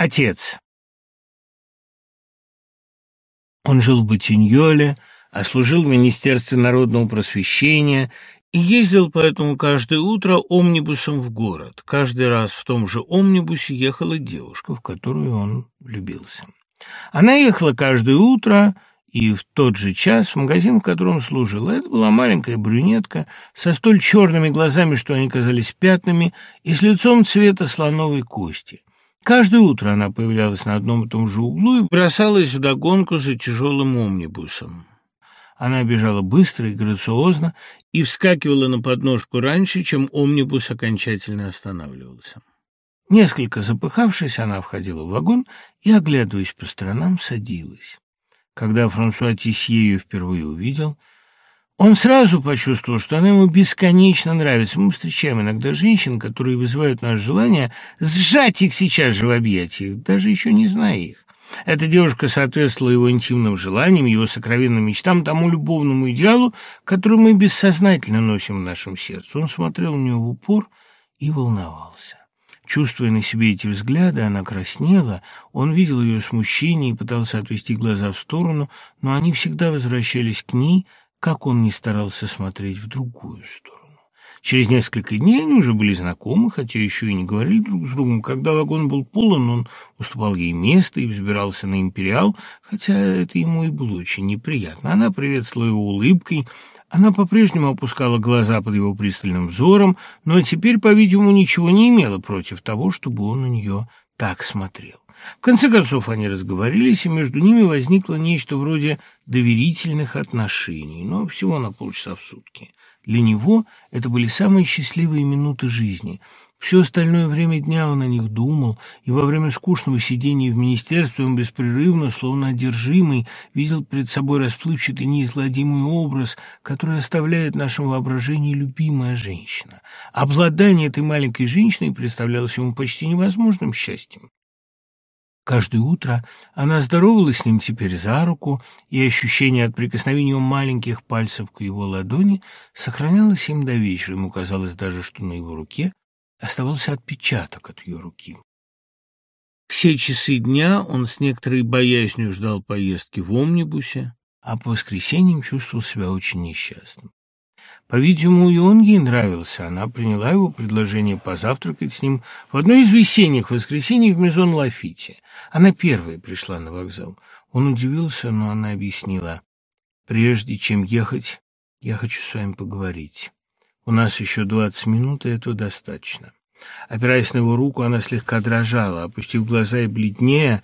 Отец. Он жил в Батиньоле, а служил в Министерстве народного просвещения и ездил поэтому каждое утро омнибусом в город. Каждый раз в том же омнибусе ехала девушка, в которую он влюбился. Она ехала каждое утро и в тот же час в магазин, в котором служила. Это была маленькая брюнетка со столь черными глазами, что они казались пятнами, и с лицом цвета слоновой кости. Каждое утро она появлялась на одном и том же углу и бросалась вдогонку за тяжелым омнибусом. Она бежала быстро и грациозно и вскакивала на подножку раньше, чем омнибус окончательно останавливался. Несколько запыхавшись, она входила в вагон и, оглядываясь по сторонам, садилась. Когда Франсуа Тисье ее впервые увидел, он сразу почувствовал, что она ему бесконечно нравится. Мы встречаем иногда женщин, которые вызывают наше желание сжать их сейчас же в объятиях, даже еще не зная их. Эта девушка соответствовала его интимным желаниям, его сокровенным мечтам, тому любовному идеалу, который мы бессознательно носим в нашем сердце. Он смотрел на нее в упор и волновался. Чувствуя на себе эти взгляды, она краснела, он видел ее смущение и пытался отвести глаза в сторону, но они всегда возвращались к ней, как он не старался смотреть в другую сторону. Через несколько дней они уже были знакомы, хотя еще и не говорили друг с другом. Когда вагон был полон, он уступал ей место и взбирался на «Империал», хотя это ему и было очень неприятно. Она приветствовала его улыбкой, она по-прежнему опускала глаза под его пристальным взором, но теперь, по-видимому, ничего не имела против того, чтобы он на нее так смотрел. В конце концов они разговорились, и между ними возникло нечто вроде доверительных отношений, но всего на полчаса в сутки. Для него это были самые счастливые минуты жизни. Все остальное время дня он о них думал, и во время скучного сидения в министерстве он беспрерывно, словно одержимый, видел перед собой расплывчатый неизгладимый образ, который оставляет в нашем воображении любимая женщина. Обладание этой маленькой женщиной представлялось ему почти невозможным счастьем. Каждое утро она здоровалась с ним теперь за руку, и ощущение от прикосновения маленьких пальцев к его ладони сохранялось им до вечера. Ему казалось даже, что на его руке оставался отпечаток от ее руки. Все часы дня он с некоторой боязнью ждал поездки в омнибусе, а по воскресеньям чувствовал себя очень несчастным. По-видимому, и он ей нравился. Она приняла его предложение позавтракать с ним в одно из весенних воскресений в Мезон Лафите. Она первая пришла на вокзал. Он удивился, но она объяснила. «Прежде чем ехать, я хочу с вами поговорить. У нас еще двадцать минут, и этого достаточно». Опираясь на его руку, она слегка дрожала. Опустив глаза и бледнее,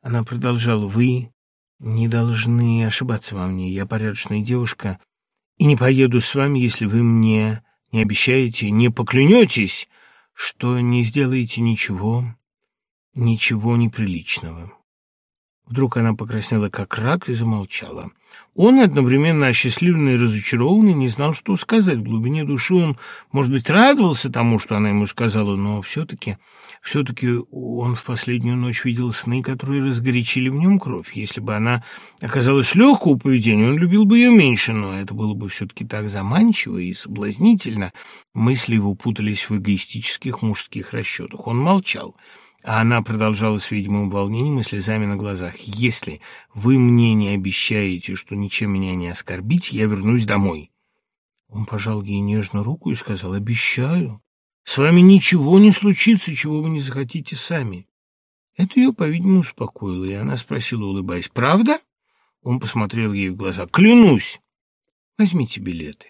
она продолжала. «Вы не должны ошибаться во мне. Я порядочная девушка, и не поеду с вами, если вы мне не обещаете, не поклянетесь, что не сделаете ничего, ничего неприличного». Вдруг она покраснела, как рак, и замолчала. Он, одновременно осчастливленный и разочарованный, не знал, что сказать. В глубине души он, может быть, радовался тому, что она ему сказала, но все-таки, все-таки он в последнюю ночь видел сны, которые разгорячили в нем кровь. Если бы она оказалась легкого поведения, он любил бы ее меньше, но это было бы все-таки так заманчиво и соблазнительно. Мысли его путались в эгоистических мужских расчетах. Он молчал. А она продолжала с видимым волнением и слезами на глазах. «Если вы мне не обещаете, что ничем меня не оскорбите, я вернусь домой». Он пожал ей нежно руку и сказал, «Обещаю, с вами ничего не случится, чего вы не захотите сами». Это ее, по-видимому, успокоило, и она спросила, улыбаясь, «Правда?» Он посмотрел ей в глаза, «Клянусь!» «Возьмите билеты».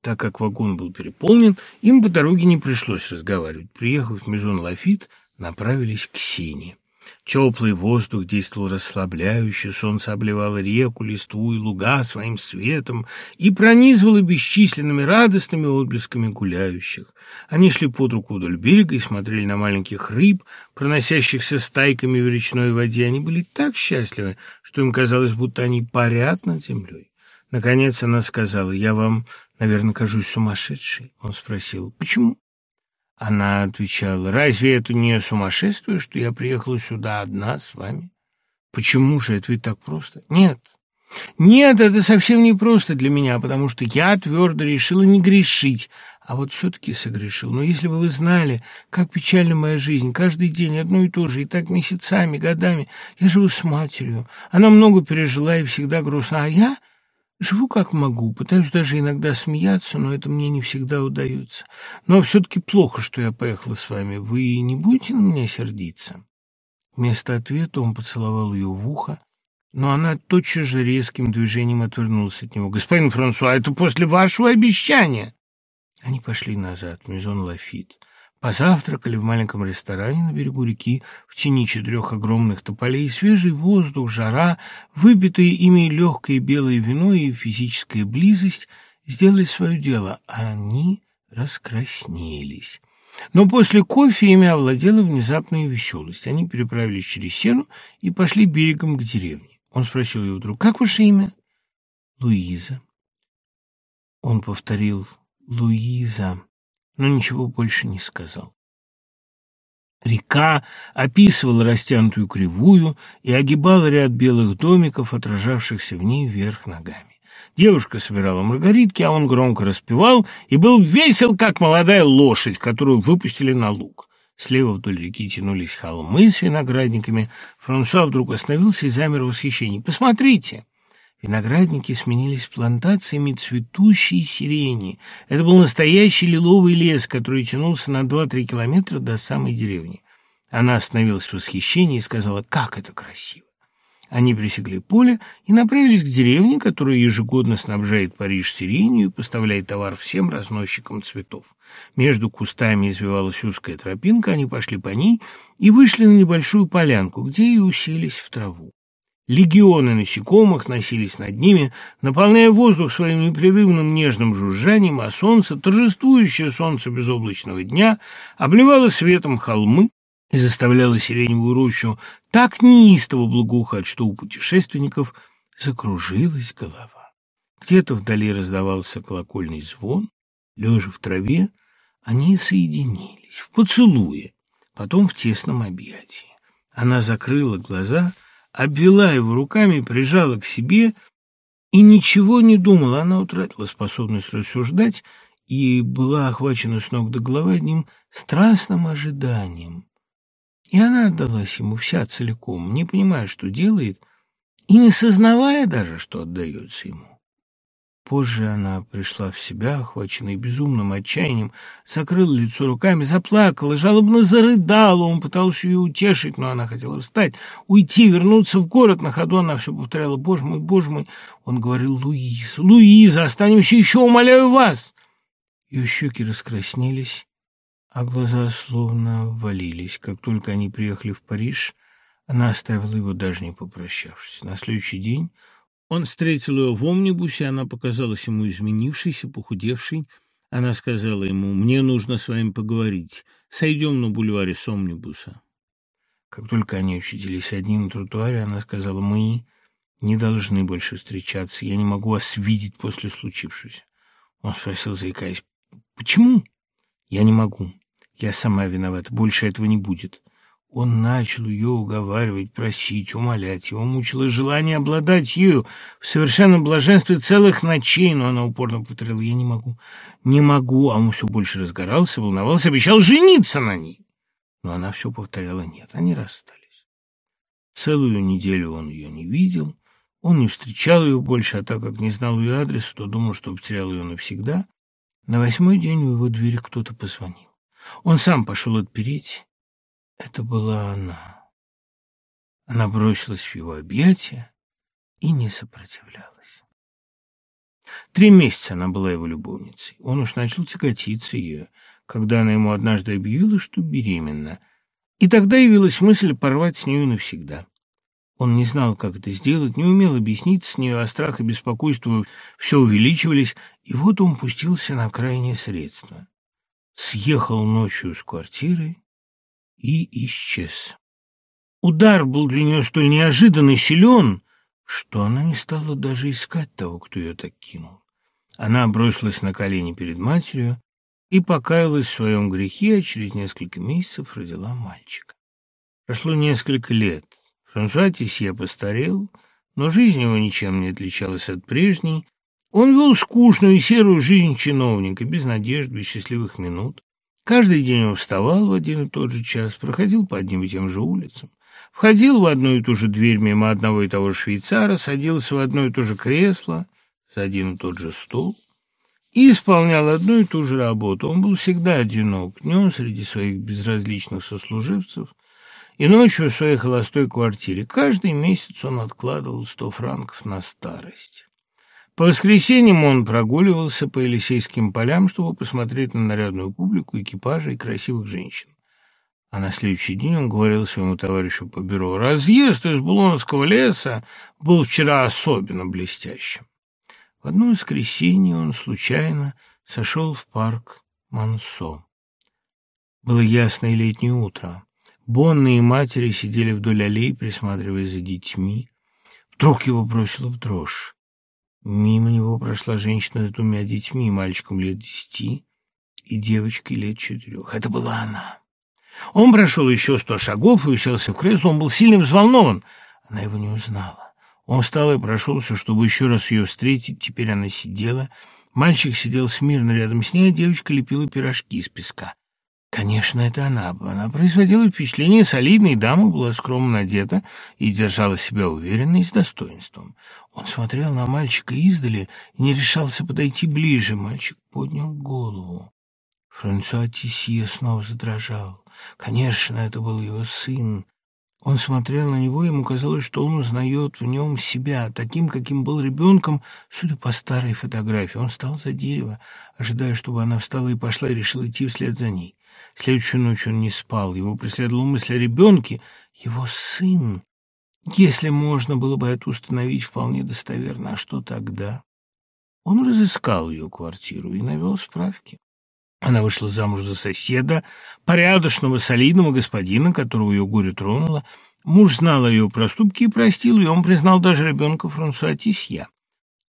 Так как вагон был переполнен, им по дороге не пришлось разговаривать. Приехав в Мезон Лафит, направились к Сине. Теплый воздух действовал расслабляюще, солнце обливало реку, листву и луга своим светом и пронизывало бесчисленными радостными отблесками гуляющих. Они шли под руку вдоль берега и смотрели на маленьких рыб, проносящихся стайками в речной воде. Они были так счастливы, что им казалось, будто они парят над землей. Наконец она сказала, «Я вам, наверное, кажусь сумасшедшей?» Он спросил, «Почему?» Она отвечала, «Разве это не сумасшествие, что я приехала сюда одна с вами? Почему же это ведь так просто? Нет, нет, это совсем не просто для меня, потому что я твердо решила не грешить, А вот все-таки согрешил. Но если бы вы знали, как печальна моя жизнь, каждый день одно и то же, и так месяцами, годами. Я живу с матерью. Она много пережила и всегда грустна. А я живу как могу, пытаюсь даже иногда смеяться, но это мне не всегда удается. Но все-таки плохо, что я поехала с вами. Вы не будете на меня сердиться?» Вместо ответа он поцеловал ее в ухо, но она тотчас же резким движением отвернулась от него. «Господин Франсуа, это после вашего обещания!» Они пошли назад, Мизон Лафит. Позавтракали в маленьком ресторане на берегу реки в тени четырех огромных тополей. Свежий воздух, жара, выпитое ими легкое белое вино и физическая близость сделали свое дело. Они раскраснелись. Но после кофе ими овладела внезапная веселость. Они переправились через сену и пошли берегом к деревне. Он спросил ее вдруг, «Как ваше имя?» «Луиза». Он повторил Луиза, но ничего больше не сказал. Река описывала растянутую кривую и огибала ряд белых домиков, отражавшихся в ней вверх ногами. Девушка собирала маргаритки, а он громко распевал и был весел, как молодая лошадь, которую выпустили на луг. Слева вдоль реки тянулись холмы с виноградниками. Франсуа вдруг остановился и замер в восхищении. «Посмотрите!» Виноградники сменились плантациями цветущей сирени. Это был настоящий лиловый лес, который тянулся на два-три километра до самой деревни. Она остановилась в восхищении и сказала, как это красиво. Они пресекли поле и направились к деревне, которая ежегодно снабжает Париж сиренью и поставляет товар всем разносчикам цветов. Между кустами извивалась узкая тропинка, они пошли по ней и вышли на небольшую полянку, где и уселись в траву. Легионы насекомых носились над ними, наполняя воздух своим непрерывным нежным жужжанием, а солнце, торжествующее солнце безоблачного дня, обливало светом холмы и заставляло сиреневую рощу так неистово благоухать, что у путешественников закружилась голова. Где-то вдали раздавался колокольный звон, лежа в траве, они соединились в поцелуе, потом в тесном объятии. Она закрыла глаза — обвела его руками, прижала к себе и ничего не думала. Она утратила способность рассуждать и была охвачена с ног до головы одним страстным ожиданием. И она отдалась ему вся целиком, не понимая, что делает, и не сознавая даже, что отдается ему. Позже она пришла в себя, охваченная безумным отчаянием, закрыла лицо руками, заплакала, жалобно зарыдала. Он пытался ее утешить, но она хотела встать, уйти, вернуться в город. На ходу она все повторяла «Боже мой, боже мой!» Он говорил «Луиза, Луиза, останемся еще, умоляю вас!» Ее щеки раскраснелись, а глаза словно валились. Как только они приехали в Париж, она оставила его, даже не попрощавшись. На следующий день он встретил ее в омнибусе, она показалась ему изменившейся, похудевшей. Она сказала ему, «Мне нужно с вами поговорить. Сойдем на бульваре с омнибуса». Как только они очутились одни на тротуаре, она сказала, «Мы не должны больше встречаться. Я не могу вас видеть после случившегося». Он спросил, заикаясь, «Почему?» «Я не могу. Я сама виновата. Больше этого не будет». Он начал ее уговаривать, просить, умолять. Его мучило желание обладать ею в совершенном блаженстве целых ночей, но она упорно повторяла «я не могу, не могу», а он все больше разгорался, волновался, обещал жениться на ней. Но она все повторяла «нет», они расстались. Целую неделю он ее не видел, он не встречал ее больше, а так как не знал ее адреса, то думал, что потерял ее навсегда. На восьмой день у его двери кто-то позвонил. Он сам пошел отпереть, это была она. Она бросилась в его объятия и не сопротивлялась. Три месяца она была его любовницей. Он уж начал тяготиться ее, когда она ему однажды объявила, что беременна. И тогда явилась мысль порвать с нею навсегда. Он не знал, как это сделать, не умел объяснить с нею, а страх и беспокойство все увеличивались, и вот он пустился на крайнее средство. Съехал ночью с квартиры и исчез. Удар был для нее столь неожиданный силен, что она не стала даже искать того, кто ее так кинул. Она бросилась на колени перед матерью и покаялась в своем грехе, а через несколько месяцев родила мальчика. Прошло несколько лет. Франсуа Тисье постарел, но жизнь его ничем не отличалась от прежней. Он вел скучную и серую жизнь чиновника, без надежд, без счастливых минут. Каждый день он вставал в один и тот же час, проходил по одним и тем же улицам, входил в одну и ту же дверь мимо одного и того же швейцара, садился в одно и то же кресло, за один и тот же стол и исполнял одну и ту же работу. Он был всегда одинок, днем среди своих безразличных сослуживцев и ночью в своей холостой квартире. Каждый месяц он откладывал сто франков на старость. По воскресеньям он прогуливался по Елисейским полям, чтобы посмотреть на нарядную публику, экипажи и красивых женщин. А на следующий день он говорил своему товарищу по бюро, «Разъезд из Булоновского леса был вчера особенно блестящим». В одно воскресенье он случайно сошел в парк Мансо. Было ясное летнее утро. Бонные матери сидели вдоль аллей, присматривая за детьми. Вдруг его бросило в дрожь. Мимо него прошла женщина с двумя детьми, мальчиком лет десяти и девочкой лет четырех. Это была она. Он прошел еще сто шагов и уселся в кресло. Он был сильно взволнован. Она его не узнала. Он встал и прошелся, чтобы еще раз ее встретить. Теперь она сидела. Мальчик сидел смирно рядом с ней, а девочка лепила пирожки из песка. Конечно, это она. Она производила впечатление солидной дамы, была скромно одета и держала себя уверенно и с достоинством. Он смотрел на мальчика издали и не решался подойти ближе. Мальчик поднял голову. Франсуа Тисье снова задрожал. Конечно, это был его сын. Он смотрел на него, ему казалось, что он узнает в нем себя, таким, каким был ребенком, судя по старой фотографии. Он встал за дерево, ожидая, чтобы она встала и пошла, и решил идти вслед за ней. Следующую ночь он не спал, его преследовала мысль о ребенке, его сын. Если можно было бы это установить вполне достоверно, а что тогда? Он разыскал ее квартиру и навел справки. Она вышла замуж за соседа, порядочного, солидного господина, которого ее горе тронуло. Муж знал о ее проступке и простил ее, он признал даже ребенка Франсуа Тисья.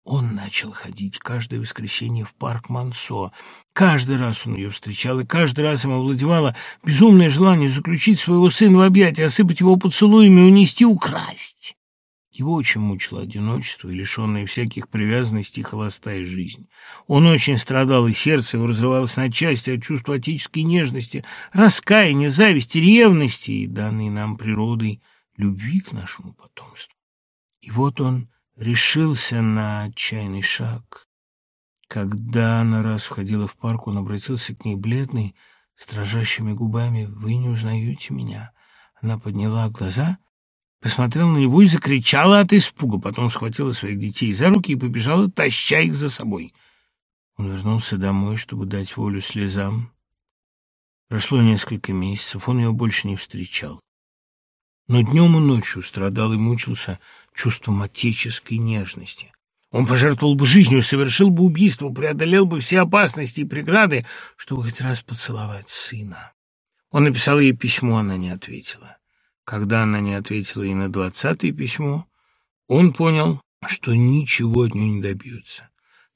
Он начал ходить каждое воскресенье в парк Мансо. Каждый раз он ее встречал, и каждый раз ему овладевало безумное желание заключить своего сына в объятия, осыпать его поцелуями, унести, украсть. Его очень мучило одиночество и лишенная всяких привязанностей холостая жизнь. Он очень страдал, и сердце его разрывалось на части от чувства отеческой нежности, раскаяния, зависти, ревности и данной нам природой любви к нашему потомству. И вот он решился на отчаянный шаг. Когда она раз входила в парк, он обратился к ней бледный, с дрожащими губами. «Вы не узнаете меня?» Она подняла глаза, посмотрела на него и закричала от испуга. Потом схватила своих детей за руки и побежала, таща их за собой. Он вернулся домой, чтобы дать волю слезам. Прошло несколько месяцев, он ее больше не встречал. Но днем и ночью страдал и мучился чувством отеческой нежности. Он пожертвовал бы жизнью, совершил бы убийство, преодолел бы все опасности и преграды, чтобы хоть раз поцеловать сына. Он написал ей письмо, она не ответила. Когда она не ответила ей на двадцатое письмо, он понял, что ничего от нее не добьется.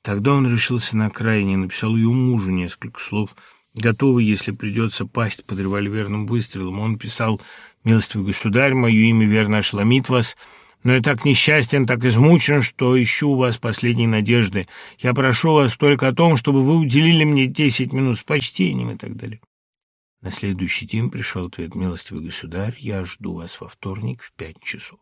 Тогда он решился на крайне, написал ее мужу несколько слов, готовый, если придется пасть под револьверным выстрелом. Он писал «Милостивый государь, мое имя верно ошеломит вас» но я так несчастен, так измучен, что ищу у вас последней надежды. Я прошу вас только о том, чтобы вы уделили мне десять минут с почтением и так далее. На следующий день пришел ответ, милостивый государь, я жду вас во вторник в пять часов.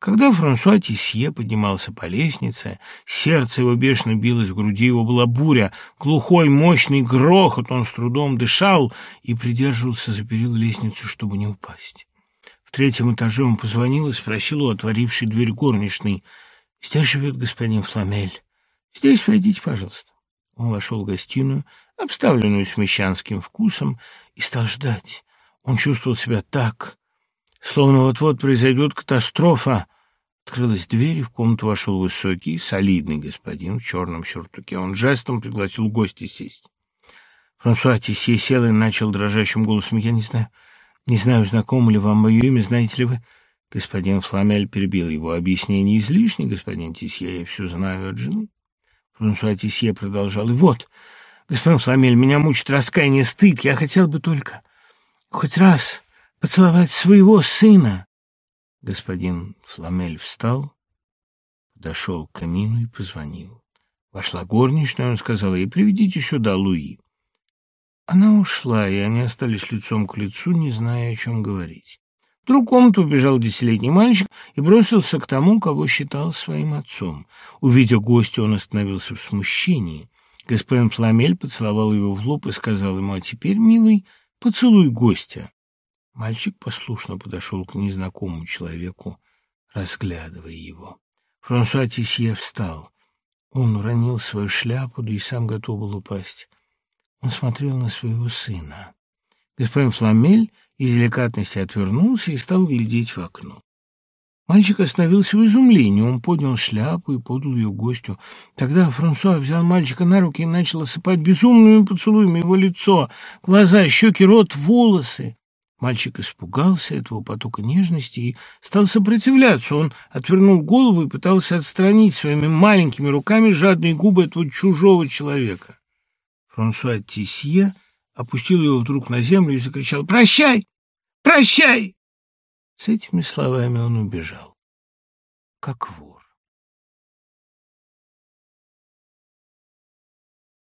Когда Франсуа Тисье поднимался по лестнице, сердце его бешено билось в груди, его была буря, глухой, мощный грохот, он с трудом дышал и придерживался за перил лестницы, чтобы не упасть. В третьем этаже он позвонил и спросил у отворившей дверь горничной. «Здесь живет господин Фламель. Здесь войдите, пожалуйста». Он вошел в гостиную, обставленную с мещанским вкусом, и стал ждать. Он чувствовал себя так, словно вот-вот произойдет катастрофа. Открылась дверь, и в комнату вошел высокий, солидный господин в черном сюртуке. Он жестом пригласил гостя сесть. Франсуа Тисье сел и начал дрожащим голосом. «Я не знаю, не знаю, знакомо ли вам мое имя, знаете ли вы...» Господин Фламель перебил его. «Объяснение излишне, господин Тисье, я все знаю от жены». Франсуа Тисье продолжал. «И вот, господин Фламель, меня мучит раскаяние, стыд. Я хотел бы только хоть раз поцеловать своего сына». Господин Фламель встал, подошел к камину и позвонил. Вошла горничная, он сказал ей, приведите сюда Луи. Она ушла, и они остались лицом к лицу, не зная, о чем говорить. В другую комнату убежал десятилетний мальчик и бросился к тому, кого считал своим отцом. Увидев гостя, он остановился в смущении. Господин Фламель поцеловал его в лоб и сказал ему, «А теперь, милый, поцелуй гостя». Мальчик послушно подошел к незнакомому человеку, разглядывая его. Франсуа Тисье встал. Он уронил свою шляпу, да и сам готов был упасть. Он смотрел на своего сына. Господин Фламель из деликатности отвернулся и стал глядеть в окно. Мальчик остановился в изумлении. Он поднял шляпу и подал ее гостю. Тогда Франсуа взял мальчика на руки и начал осыпать безумными поцелуями его лицо, глаза, щеки, рот, волосы. Мальчик испугался этого потока нежности и стал сопротивляться. Он отвернул голову и пытался отстранить своими маленькими руками жадные губы этого чужого человека. Франсуа Тисье опустил его вдруг на землю и закричал «Прощай! Прощай!» С этими словами он убежал, как вор.